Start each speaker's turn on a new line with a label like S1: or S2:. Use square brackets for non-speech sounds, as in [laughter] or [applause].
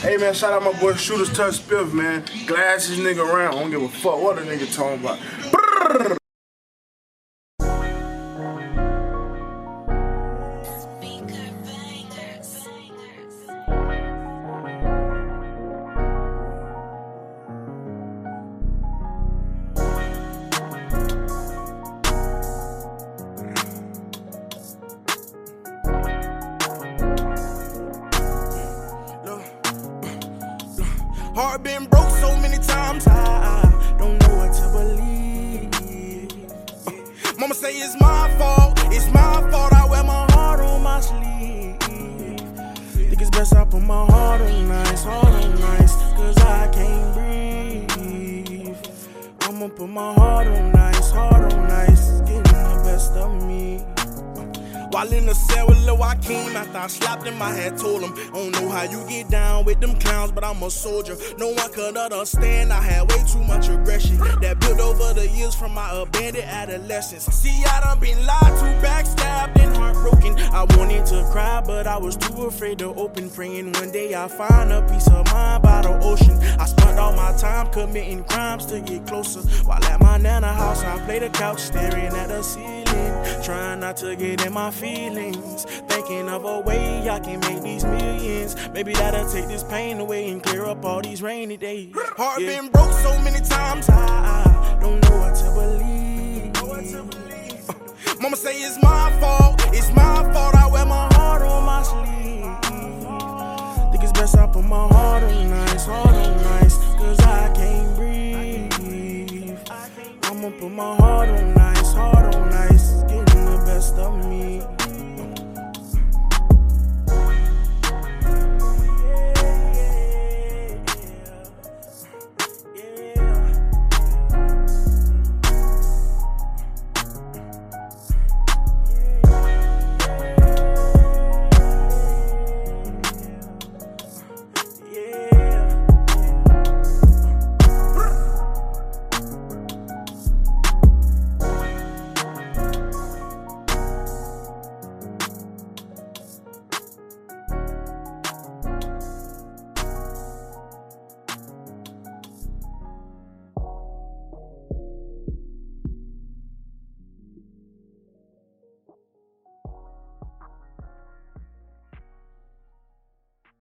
S1: Hey man, shout out my boy Shooters Touch Spiff, man. Glasses nigga around. I don't give a fuck what a nigga talking about. Brrr.
S2: Heart been broke so many times, I don't know what to believe. Mama say it's my fault, it's my fault. I wear my While in the cell with Lil Joaquin, after I slapped him, I had told him, I don't know how you get down with them clowns, but I'm a soldier. No one could understand. I had way too much aggression that built over the years from my abandoned adolescence. See, I done been lied to, backstabbed, and heartbroken. I wanted to cry, but I was too afraid to open. Praying one day I find a peace of mind by the ocean. I spent all my time committing crimes to get closer. While at my nana house, I played the couch, staring at the ceiling, trying not to get in my feelings. Thinking of a way I can make these millions. Maybe that'll take this pain away and clear up all these rainy days. Heart been broke so many times, I, I don't know what to believe. Uh, [laughs] Mama say it's my fault, it's my fault. I wear my heart on my sleeve. Think it's best I put my heart on nice, heart on nice, cause I can't breathe. I'ma put my heart